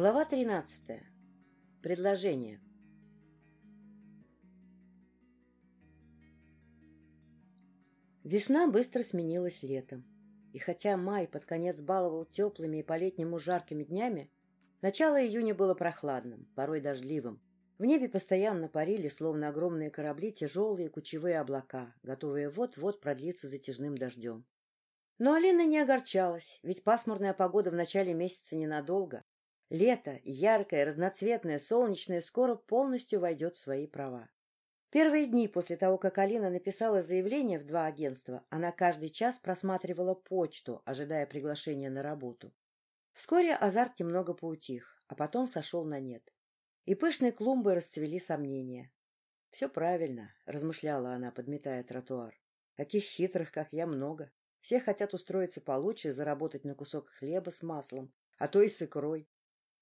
Глава 13. Предложение. Весна быстро сменилась летом. И хотя май под конец баловал теплыми и по-летнему жаркими днями, начало июня было прохладным, порой дождливым. В небе постоянно парили, словно огромные корабли, тяжелые кучевые облака, готовые вот-вот продлиться затяжным дождем. Но Алина не огорчалась, ведь пасмурная погода в начале месяца ненадолго, Лето, яркое, разноцветное, солнечное, скоро полностью войдет в свои права. Первые дни после того, как Алина написала заявление в два агентства, она каждый час просматривала почту, ожидая приглашения на работу. Вскоре азарт немного поутих, а потом сошел на нет. И пышные клумбы расцвели сомнения. — Все правильно, — размышляла она, подметая тротуар. — Таких хитрых, как я, много. Все хотят устроиться получше, заработать на кусок хлеба с маслом, а то и с икрой.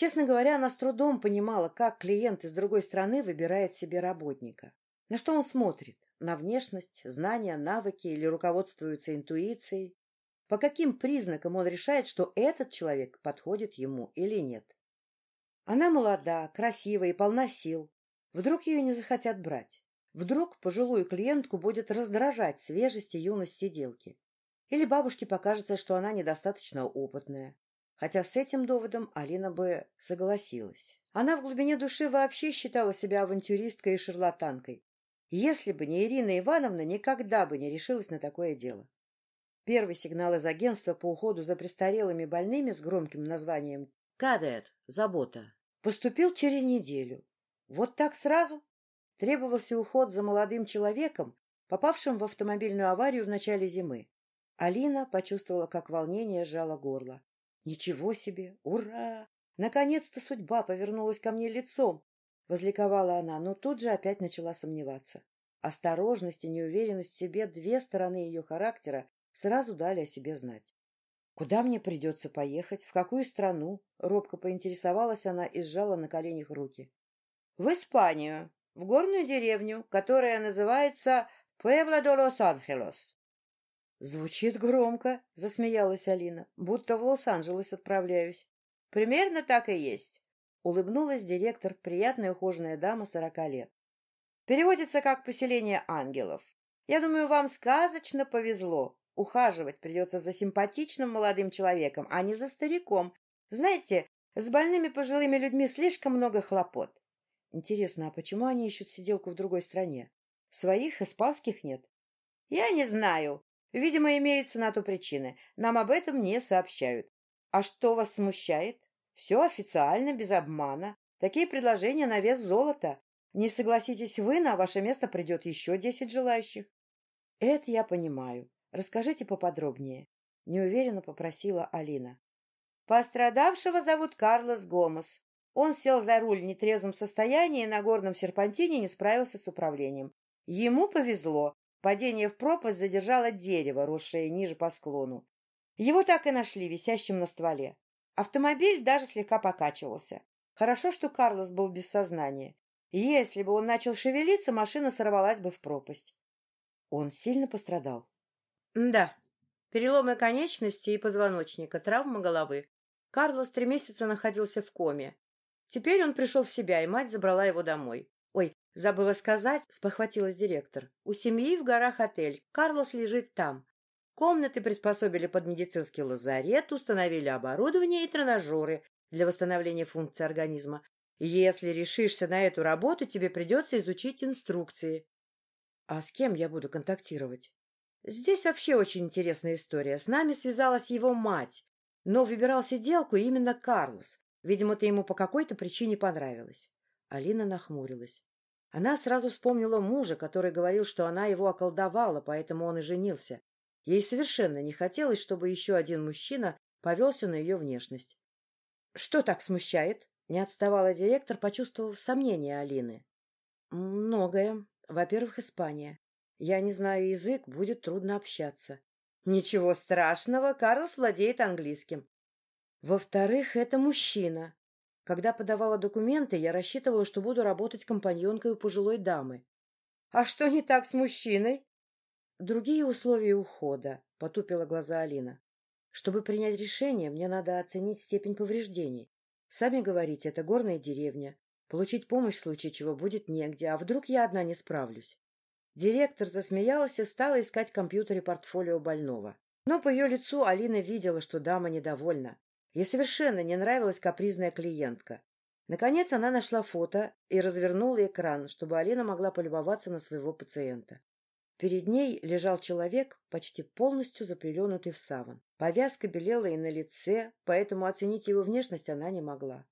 Честно говоря, она с трудом понимала, как клиент из другой страны выбирает себе работника. На что он смотрит? На внешность, знания, навыки или руководствуется интуицией? По каким признакам он решает, что этот человек подходит ему или нет? Она молода, красива и полна сил. Вдруг ее не захотят брать? Вдруг пожилую клиентку будет раздражать свежесть и юность сиделки? Или бабушке покажется, что она недостаточно опытная? Хотя с этим доводом Алина бы согласилась. Она в глубине души вообще считала себя авантюристкой и шарлатанкой. Если бы не Ирина Ивановна, никогда бы не решилась на такое дело. Первый сигнал из агентства по уходу за престарелыми больными с громким названием «Кадет. Забота» поступил через неделю. Вот так сразу требовался уход за молодым человеком, попавшим в автомобильную аварию в начале зимы. Алина почувствовала, как волнение сжало горло. Ничего себе! Ура! Наконец-то судьба повернулась ко мне лицом! Возликовала она, но тут же опять начала сомневаться. Осторожность и неуверенность в себе, две стороны ее характера, сразу дали о себе знать. «Куда мне придется поехать? В какую страну?» Робко поинтересовалась она и сжала на коленях руки. «В Испанию, в горную деревню, которая называется Пуэбло де Лос-Анхелос. Звучит громко, засмеялась Алина, будто в Лос-Анджелес отправляюсь. Примерно так и есть. Улыбнулась директор, приятная ухоженная дама сорока лет. Переводится как «поселение ангелов». Я думаю, вам сказочно повезло. Ухаживать придется за симпатичным молодым человеком, а не за стариком. Знаете, с больными пожилыми людьми слишком много хлопот. Интересно, а почему они ищут сиделку в другой стране? Своих испанских нет? Я не знаю. Видимо, имеются на то причины. Нам об этом не сообщают. А что вас смущает? Все официально, без обмана. Такие предложения на вес золота. Не согласитесь вы, на ваше место придет еще десять желающих. Это я понимаю. Расскажите поподробнее. Неуверенно попросила Алина. Пострадавшего зовут Карлос Гомес. Он сел за руль в нетрезвом состоянии и на горном серпантине не справился с управлением. Ему повезло. Падение в пропасть задержало дерево, росшее ниже по склону. Его так и нашли, висящим на стволе. Автомобиль даже слегка покачивался. Хорошо, что Карлос был без сознания. Если бы он начал шевелиться, машина сорвалась бы в пропасть. Он сильно пострадал. Да, переломы конечности и позвоночника, травма головы. Карлос три месяца находился в коме. Теперь он пришел в себя, и мать забрала его домой. Забыла сказать, спохватилась директор. У семьи в горах отель. Карлос лежит там. Комнаты приспособили под медицинский лазарет, установили оборудование и тренажеры для восстановления функций организма. Если решишься на эту работу, тебе придется изучить инструкции. А с кем я буду контактировать? Здесь вообще очень интересная история. С нами связалась его мать, но выбирал сиделку именно Карлос. Видимо, ты ему по какой-то причине понравилась. Алина нахмурилась. Она сразу вспомнила мужа, который говорил, что она его околдовала, поэтому он и женился. Ей совершенно не хотелось, чтобы еще один мужчина повелся на ее внешность. — Что так смущает? — не отставала директор, почувствовав сомнение Алины. — Многое. Во-первых, Испания. Я не знаю язык, будет трудно общаться. — Ничего страшного, Карлос владеет английским. Во-вторых, это мужчина. Когда подавала документы, я рассчитывала, что буду работать компаньонкой у пожилой дамы. — А что не так с мужчиной? — Другие условия ухода, — потупила глаза Алина. — Чтобы принять решение, мне надо оценить степень повреждений. Сами говорите, это горная деревня. Получить помощь в случае чего будет негде, а вдруг я одна не справлюсь? Директор засмеялась и стала искать в компьютере портфолио больного. Но по ее лицу Алина видела, что дама недовольна. Ей совершенно не нравилась капризная клиентка. Наконец она нашла фото и развернула экран, чтобы Алина могла полюбоваться на своего пациента. Перед ней лежал человек, почти полностью запеленутый в саван. Повязка белела и на лице, поэтому оценить его внешность она не могла.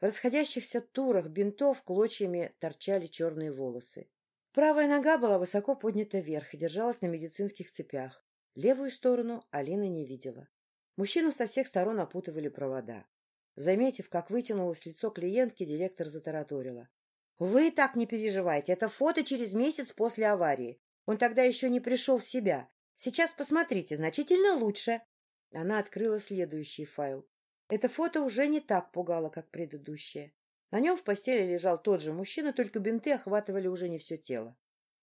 В расходящихся турах бинтов клочьями торчали черные волосы. Правая нога была высоко поднята вверх и держалась на медицинских цепях. Левую сторону Алина не видела. Мужчину со всех сторон опутывали провода. Заметив, как вытянулось лицо клиентки, директор затараторила. — Вы так не переживайте, это фото через месяц после аварии. Он тогда еще не пришел в себя. Сейчас посмотрите, значительно лучше. Она открыла следующий файл. Это фото уже не так пугало, как предыдущее. На нем в постели лежал тот же мужчина, только бинты охватывали уже не все тело.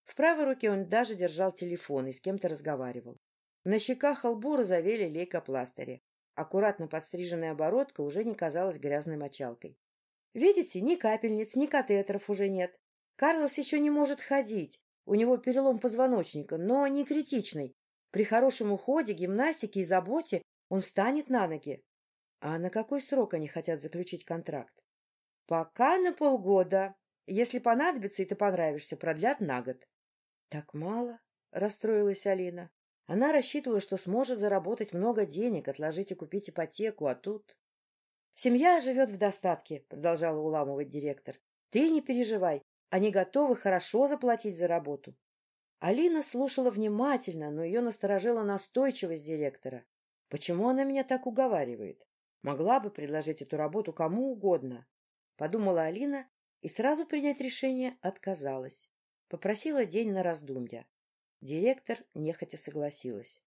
В правой руке он даже держал телефон и с кем-то разговаривал. На щеках лбу разовели лейкопластыри. Аккуратно подстриженная оборотка уже не казалась грязной мочалкой. Видите, ни капельниц, ни катетеров уже нет. Карлос еще не может ходить. У него перелом позвоночника, но не критичный. При хорошем уходе, гимнастике и заботе он встанет на ноги. А на какой срок они хотят заключить контракт? Пока на полгода. Если понадобится и ты понравишься, продлят на год. Так мало, расстроилась Алина. Она рассчитывала, что сможет заработать много денег, отложить и купить ипотеку, а тут... Семья живет в достатке, продолжала уламывать директор. Ты не переживай, они готовы хорошо заплатить за работу. Алина слушала внимательно, но ее насторожила настойчивость директора. Почему она меня так уговаривает? Могла бы предложить эту работу кому угодно. Подумала Алина и сразу принять решение отказалась. Попросила день на раздумья. Директор нехотя согласилась.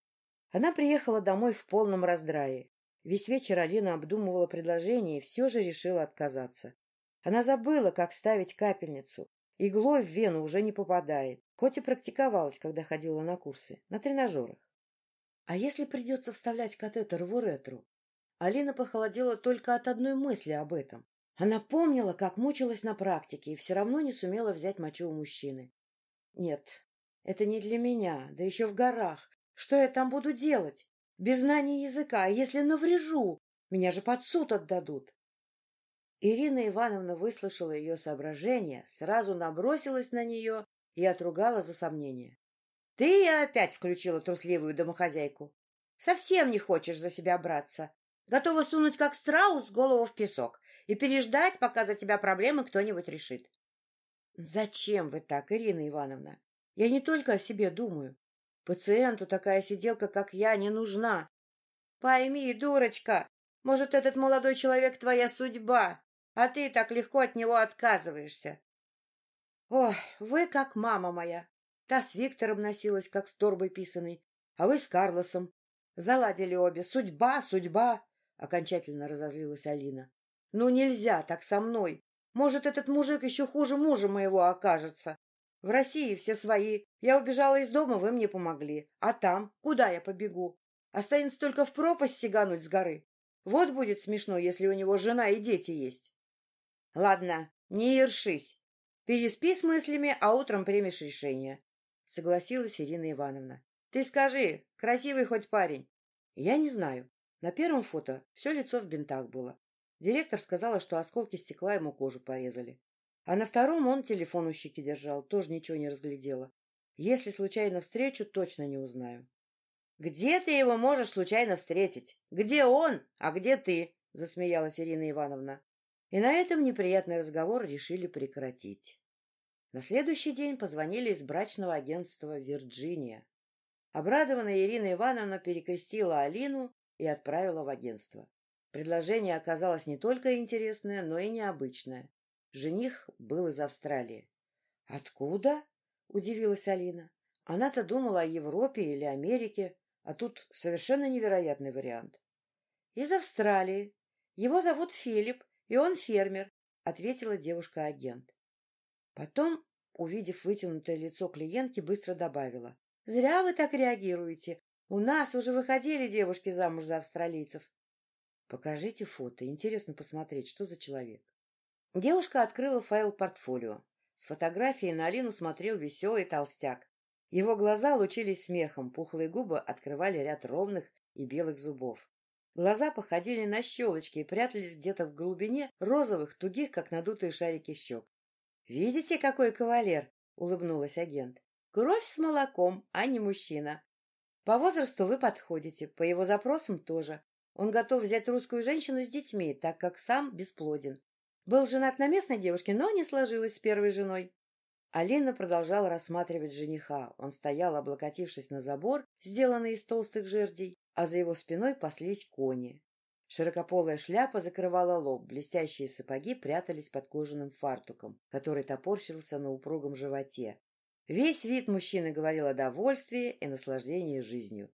Она приехала домой в полном раздрае. Весь вечер Алина обдумывала предложение и все же решила отказаться. Она забыла, как ставить капельницу, Иглой в вену уже не попадает, хоть и практиковалась, когда ходила на курсы, на тренажерах. А если придется вставлять катетер в уретру? Алина похолодела только от одной мысли об этом. Она помнила, как мучилась на практике и все равно не сумела взять мочу у мужчины. Нет, это не для меня, да еще в горах. Что я там буду делать? Без знания языка, а если наврежу? Меня же под суд отдадут. Ирина Ивановна выслушала ее соображения, сразу набросилась на нее и отругала за сомнение. — Ты опять включила трусливую домохозяйку. Совсем не хочешь за себя браться. Готова сунуть, как страус, голову в песок и переждать, пока за тебя проблемы кто-нибудь решит. — Зачем вы так, Ирина Ивановна? Я не только о себе думаю. Пациенту такая сиделка, как я, не нужна. — Пойми, дурочка, может, этот молодой человек твоя судьба, а ты так легко от него отказываешься. Ой, вы как мама моя. Та с Виктором носилась, как с торбой писаной, а вы с Карлосом. Заладили обе. Судьба, судьба. Окончательно разозлилась Алина. Ну, нельзя так со мной. Может, этот мужик еще хуже мужа моего окажется. В России все свои. Я убежала из дома, вы мне помогли. А там? Куда я побегу? Останется только в пропасть сигануть с горы. Вот будет смешно, если у него жена и дети есть. — Ладно, не ершись. Переспи с мыслями, а утром примешь решение. — согласилась Ирина Ивановна. — Ты скажи, красивый хоть парень? — Я не знаю. На первом фото все лицо в бинтах было. Директор сказала, что осколки стекла ему кожу порезали. А на втором он телефон у щеки держал, тоже ничего не разглядела. Если случайно встречу, точно не узнаю. — Где ты его можешь случайно встретить? Где он, а где ты? — засмеялась Ирина Ивановна. И на этом неприятный разговор решили прекратить. На следующий день позвонили из брачного агентства «Вирджиния». Обрадованная Ирина Ивановна перекрестила Алину и отправила в агентство. Предложение оказалось не только интересное, но и необычное. Жених был из Австралии. «Откуда?» — удивилась Алина. Она-то думала о Европе или Америке, а тут совершенно невероятный вариант. «Из Австралии. Его зовут Филипп, и он фермер, — ответила девушка-агент. Потом, увидев вытянутое лицо клиентки, быстро добавила. — Зря вы так реагируете. У нас уже выходили девушки замуж за австралийцев. Покажите фото. Интересно посмотреть, что за человек. Девушка открыла файл портфолио. С фотографией на Алину смотрел веселый толстяк. Его глаза лучились смехом, пухлые губы открывали ряд ровных и белых зубов. Глаза походили на щелочки и прятались где-то в глубине розовых, тугих, как надутые шарики щек. — Видите, какой кавалер? — улыбнулась агент. — Кровь с молоком, а не мужчина. По возрасту вы подходите, по его запросам тоже. Он готов взять русскую женщину с детьми, так как сам бесплоден. Был женат на местной девушке, но не сложилось с первой женой. Алина продолжала рассматривать жениха. Он стоял, облокотившись на забор, сделанный из толстых жердей, а за его спиной паслись кони. Широкополая шляпа закрывала лоб, блестящие сапоги прятались под кожаным фартуком, который топорщился на упругом животе. Весь вид мужчины говорил о довольстве и наслаждении жизнью.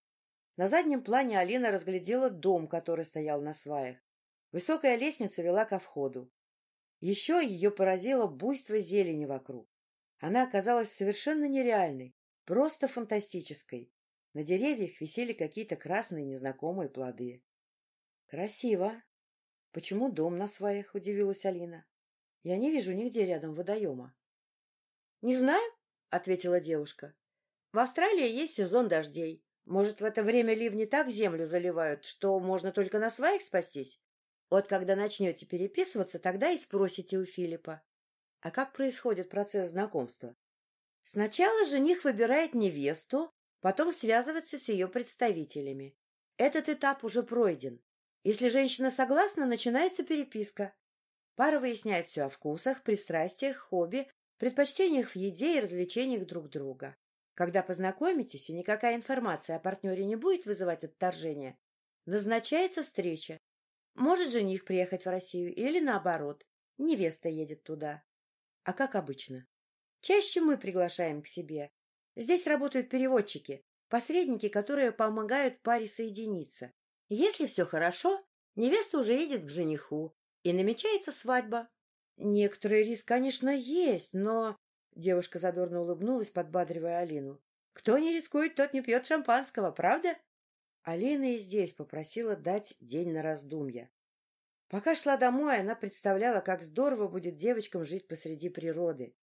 На заднем плане Алина разглядела дом, который стоял на сваях. Высокая лестница вела ко входу. Еще ее поразило буйство зелени вокруг. Она оказалась совершенно нереальной, просто фантастической. На деревьях висели какие-то красные незнакомые плоды. Красиво. Почему дом на сваях? Удивилась Алина. Я не вижу нигде рядом водоема. Не знаю, ответила девушка. В Австралии есть сезон дождей. Может, в это время ливни так землю заливают, что можно только на сваях спастись? Вот когда начнете переписываться, тогда и спросите у Филиппа. А как происходит процесс знакомства? Сначала жених выбирает невесту, потом связывается с ее представителями. Этот этап уже пройден. Если женщина согласна, начинается переписка. Пара выясняет все о вкусах, пристрастиях, хобби, предпочтениях в еде и развлечениях друг друга. Когда познакомитесь, и никакая информация о партнере не будет вызывать отторжения, назначается встреча, может жених приехать в Россию или наоборот, невеста едет туда. А как обычно? Чаще мы приглашаем к себе. Здесь работают переводчики, посредники, которые помогают паре соединиться. Если все хорошо, невеста уже едет к жениху, и намечается свадьба. Некоторый риск, конечно, есть, но... Девушка задорно улыбнулась, подбадривая Алину. Кто не рискует, тот не пьет шампанского, правда? Алина и здесь попросила дать день на раздумья. Пока шла домой, она представляла, как здорово будет девочкам жить посреди природы.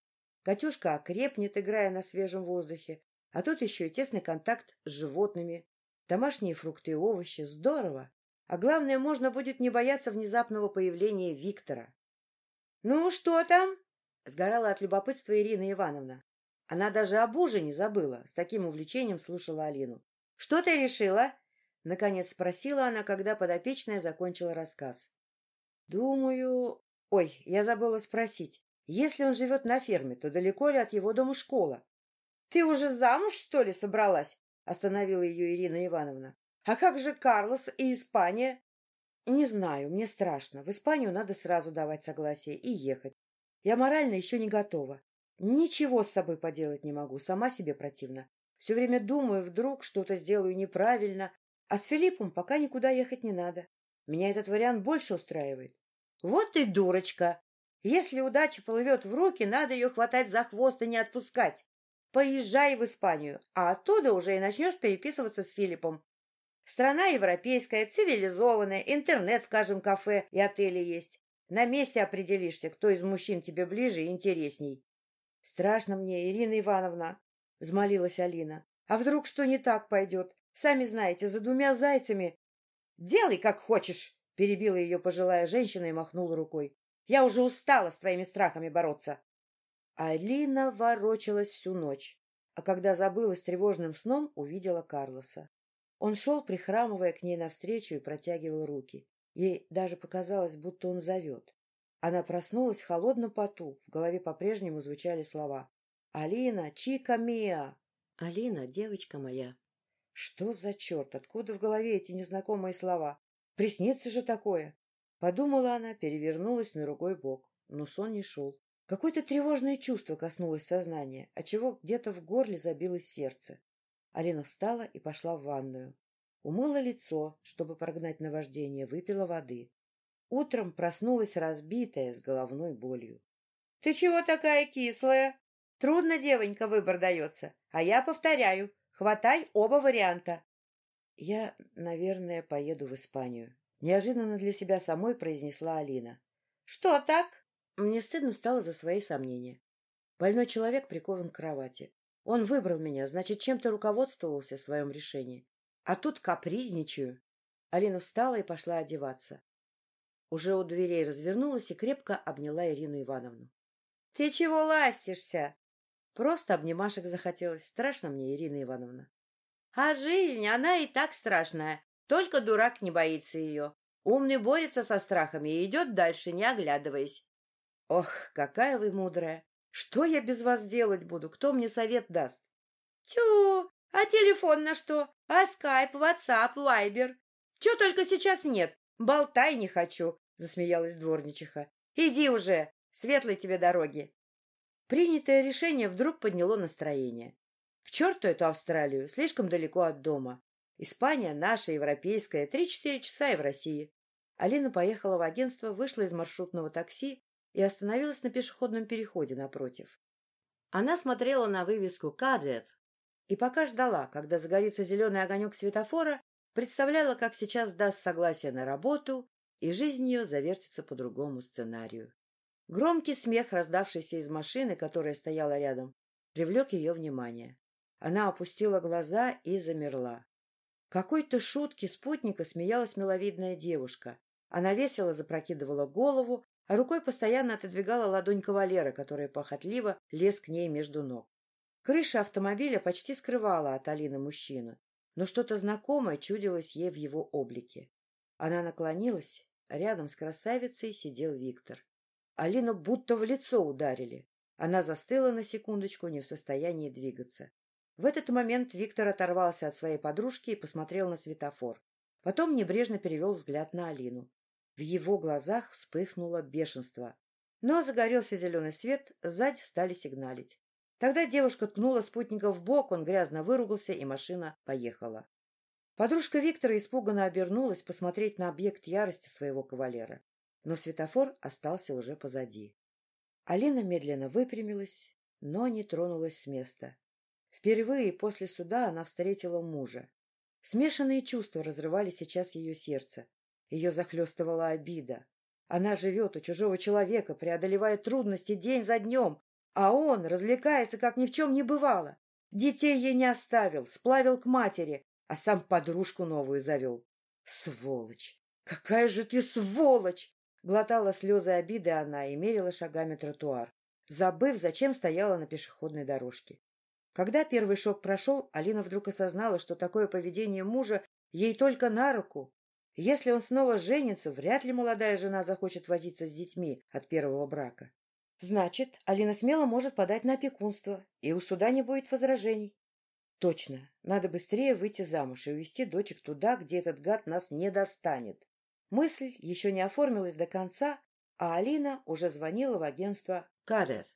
Катюшка окрепнет, играя на свежем воздухе, а тут еще и тесный контакт с животными, домашние фрукты и овощи. Здорово! А главное, можно будет не бояться внезапного появления Виктора. — Ну, что там? — сгорала от любопытства Ирина Ивановна. Она даже об ужине забыла, с таким увлечением слушала Алину. — Что ты решила? — наконец спросила она, когда подопечная закончила рассказ. — Думаю... Ой, я забыла спросить. Если он живет на ферме, то далеко ли от его дома школа? — Ты уже замуж, что ли, собралась? — остановила ее Ирина Ивановна. — А как же Карлос и Испания? — Не знаю, мне страшно. В Испанию надо сразу давать согласие и ехать. Я морально еще не готова. Ничего с собой поделать не могу, сама себе противна. Все время думаю, вдруг что-то сделаю неправильно, а с Филиппом пока никуда ехать не надо. Меня этот вариант больше устраивает. Вот ты дурочка! Если удача плывет в руки, надо ее хватать за хвост и не отпускать. Поезжай в Испанию, а оттуда уже и начнешь переписываться с Филиппом. Страна европейская, цивилизованная, интернет в каждом кафе и отеле есть. На месте определишься, кто из мужчин тебе ближе и интересней. — Страшно мне, Ирина Ивановна, — взмолилась Алина. — А вдруг что не так пойдет? Сами знаете, за двумя зайцами... — Делай, как хочешь, — перебила ее пожилая женщина и махнула рукой. — Я уже устала с твоими страхами бороться. Алина ворочалась всю ночь, а когда забылась тревожным сном, увидела Карлоса. Он шел, прихрамывая к ней навстречу, и протягивал руки. Ей даже показалось, будто он зовет. Она проснулась в холодном поту, в голове по-прежнему звучали слова. «Алина, чика миа!» «Алина, девочка моя!» Что за черт? Откуда в голове эти незнакомые слова? Приснится же такое! Подумала она, перевернулась на другой бок, но сон не шел. Какое-то тревожное чувство коснулось сознания, отчего где-то в горле забилось сердце. Алина встала и пошла в ванную. Умыла лицо, чтобы прогнать наваждение, выпила воды. Утром проснулась разбитая, с головной болью. — Ты чего такая кислая? Трудно, девонька, выбор дается. А я повторяю, Хватай оба варианта. Я, наверное, поеду в Испанию, Неожиданно для себя самой произнесла Алина. — Что так? Мне стыдно стало за свои сомнения. Больной человек прикован к кровати. Он выбрал меня, значит, чем-то руководствовался в своем решении. А тут капризничаю. Алина встала и пошла одеваться. Уже у дверей развернулась и крепко обняла Ирину Ивановну. — Ты чего ластишься? Просто обнимашек захотелось. Страшно мне, Ирина Ивановна. — А жизнь, она и так страшная. Только дурак не боится ее. Умный борется со страхами и идет дальше, не оглядываясь. — Ох, какая вы мудрая! Что я без вас делать буду? Кто мне совет даст? — Тю! А телефон на что? А скайп, ватсап, вайбер? Чего только сейчас нет? Болтай не хочу, — засмеялась дворничиха. — Иди уже, светлой тебе дороги. Принятое решение вдруг подняло настроение. К черту эту Австралию, слишком далеко от дома. Испания наша, европейская, три-четыре часа и в России. Алина поехала в агентство, вышла из маршрутного такси и остановилась на пешеходном переходе напротив. Она смотрела на вывеску «Кадет» и пока ждала, когда загорится зеленый огонек светофора, представляла, как сейчас даст согласие на работу, и жизнь ее завертится по другому сценарию. Громкий смех, раздавшийся из машины, которая стояла рядом, привлек ее внимание. Она опустила глаза и замерла. Какой-то шутки спутника смеялась миловидная девушка. Она весело запрокидывала голову, а рукой постоянно отодвигала ладонь кавалера, который похотливо лез к ней между ног. Крыша автомобиля почти скрывала от Алины мужчину, но что-то знакомое чудилось ей в его облике. Она наклонилась, рядом с красавицей сидел Виктор. Алину будто в лицо ударили. Она застыла на секундочку, не в состоянии двигаться. В этот момент Виктор оторвался от своей подружки и посмотрел на светофор. Потом небрежно перевел взгляд на Алину. В его глазах вспыхнуло бешенство. Но загорелся зеленый свет, сзади стали сигналить. Тогда девушка ткнула спутника в бок, он грязно выругался, и машина поехала. Подружка Виктора испуганно обернулась посмотреть на объект ярости своего кавалера но светофор остался уже позади. Алина медленно выпрямилась, но не тронулась с места. Впервые после суда она встретила мужа. Смешанные чувства разрывали сейчас ее сердце. Ее захлестывала обида. Она живет у чужого человека, преодолевая трудности день за днем, а он развлекается, как ни в чем не бывало. Детей ей не оставил, сплавил к матери, а сам подружку новую завел. Сволочь! Какая же ты сволочь! Глотала слезы обиды она и мерила шагами тротуар, забыв, зачем стояла на пешеходной дорожке. Когда первый шок прошел, Алина вдруг осознала, что такое поведение мужа ей только на руку. Если он снова женится, вряд ли молодая жена захочет возиться с детьми от первого брака. Значит, Алина смело может подать на опекунство, и у суда не будет возражений. Точно, надо быстрее выйти замуж и увезти дочек туда, где этот гад нас не достанет. Мысль еще не оформилась до конца, а Алина уже звонила в агентство «Кадет».